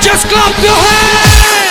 Just clap your hands!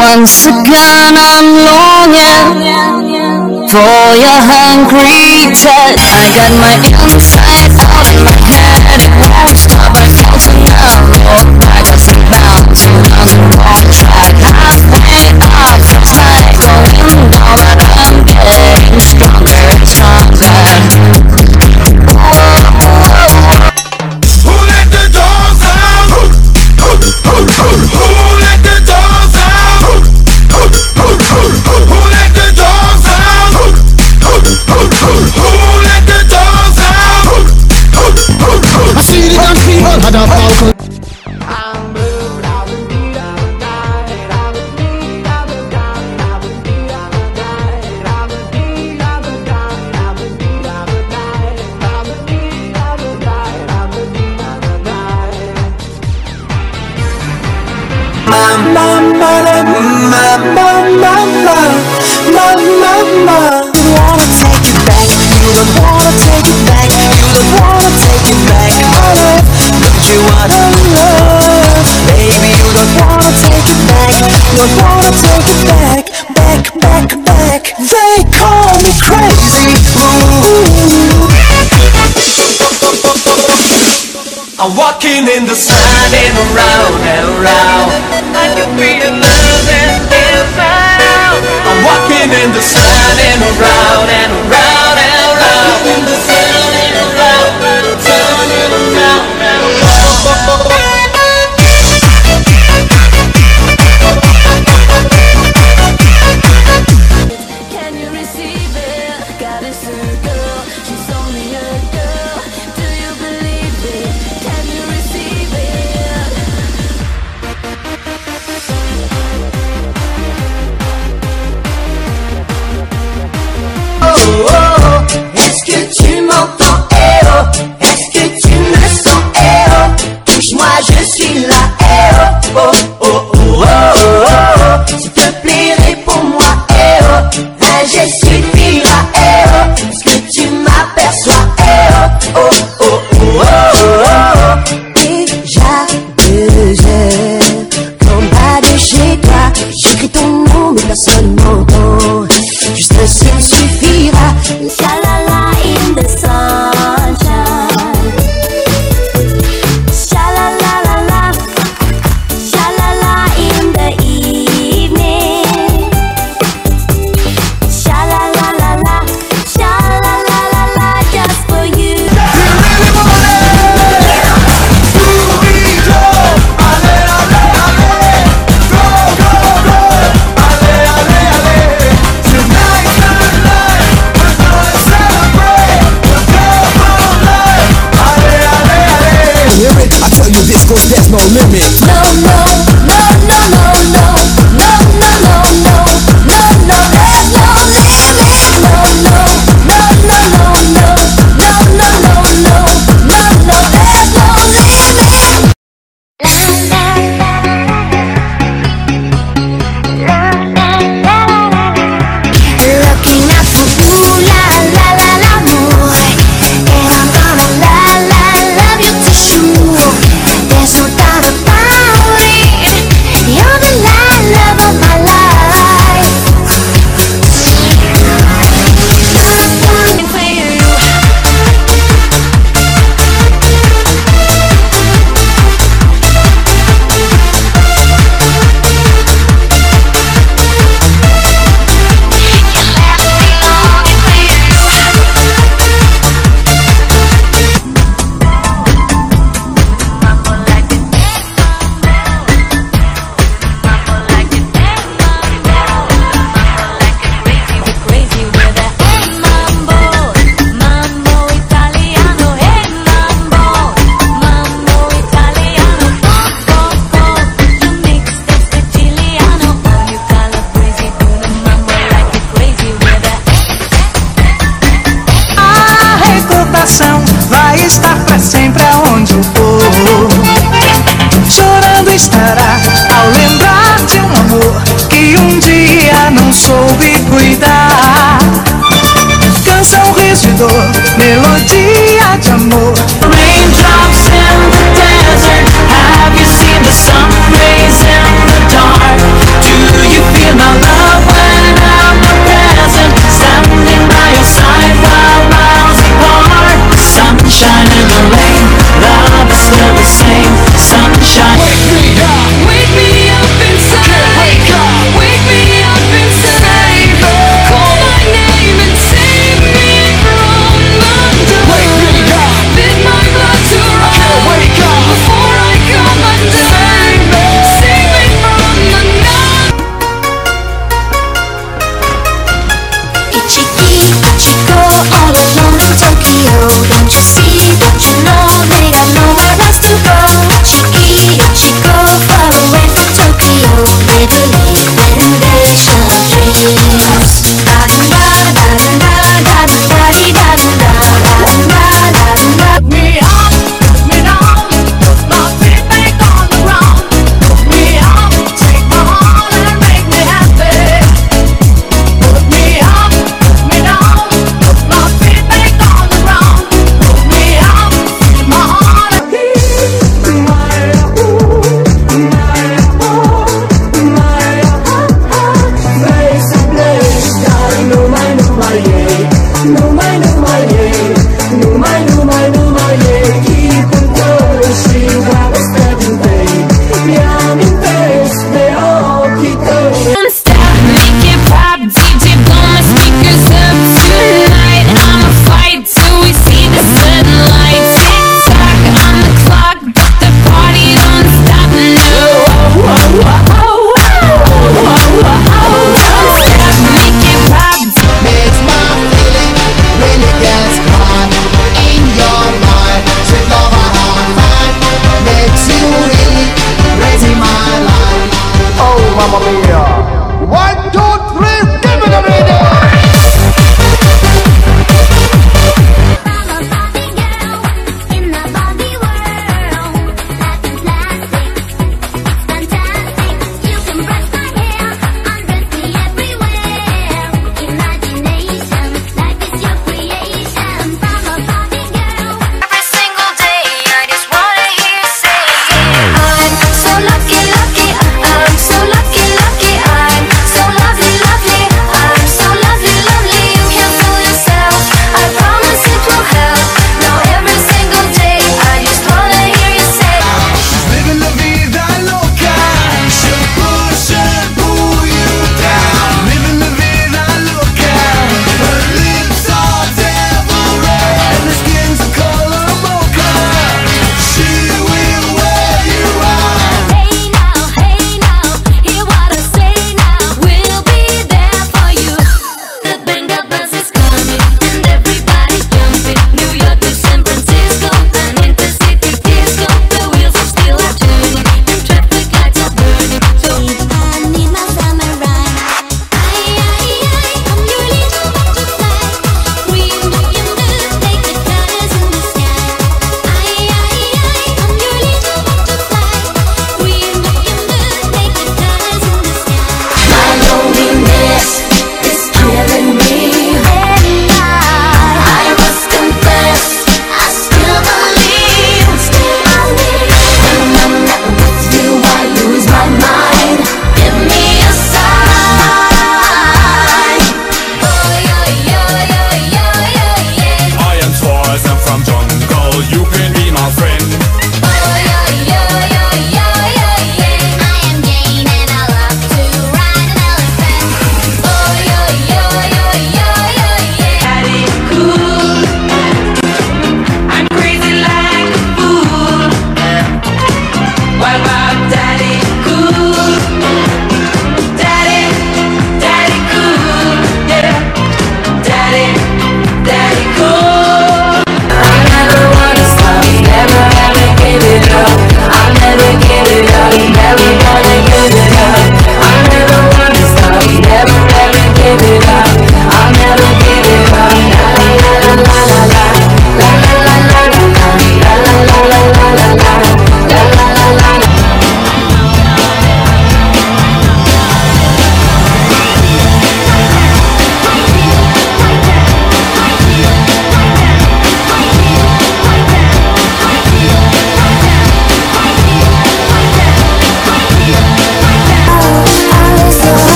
Once again I'm longing for your hungry touch I got my insides out in my head. It won't stop, I felt it now I got some bounce, you bouncing on the track Halfway up the high, going down But I'm getting stronger and stronger. In the sun and around and around.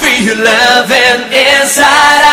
Feel your loving inside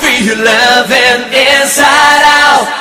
feel loving inside out.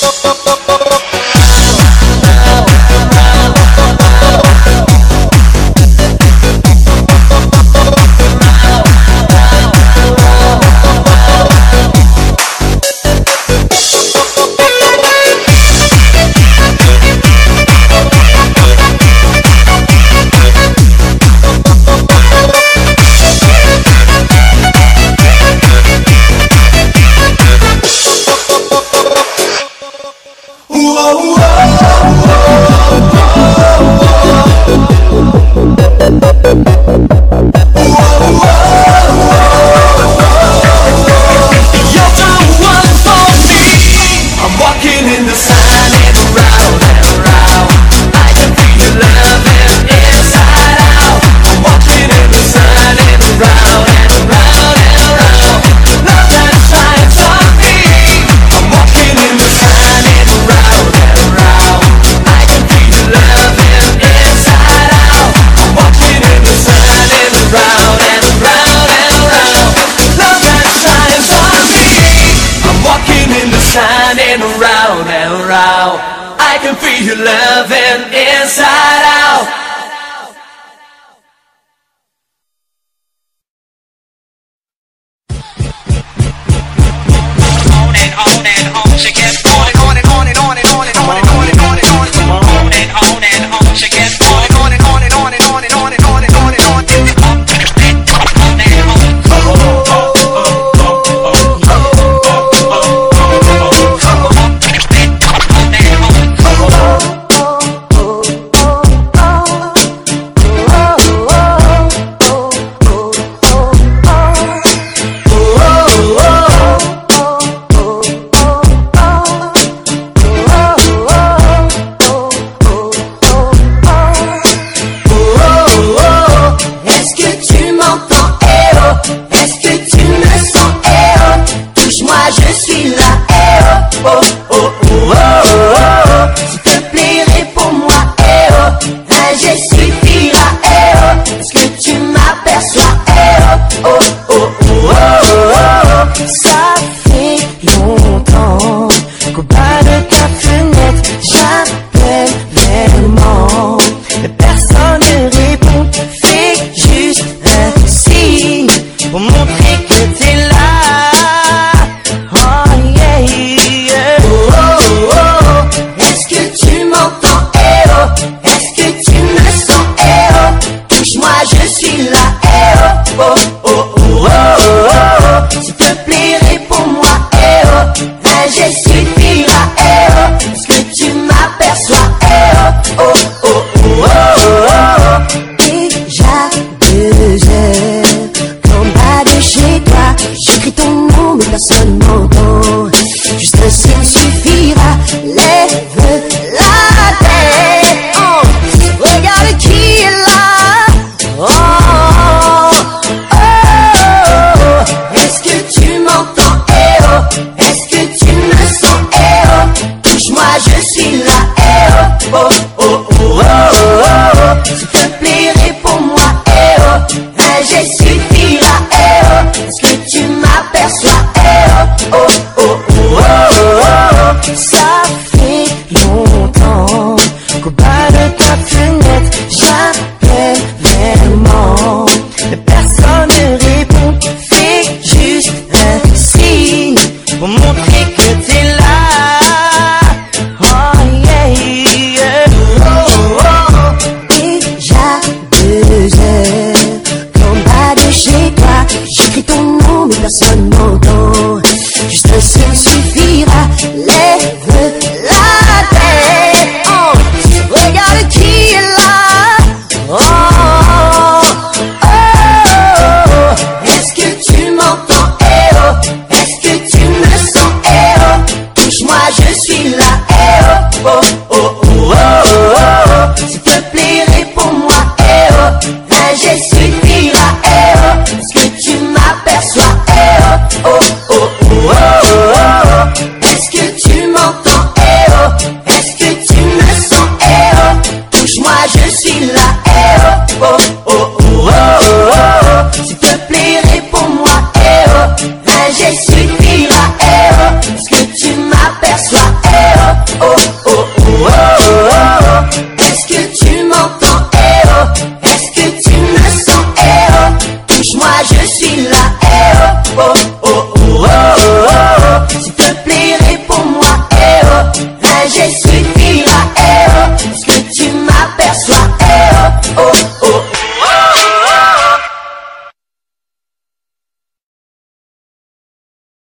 pop, pop, pop.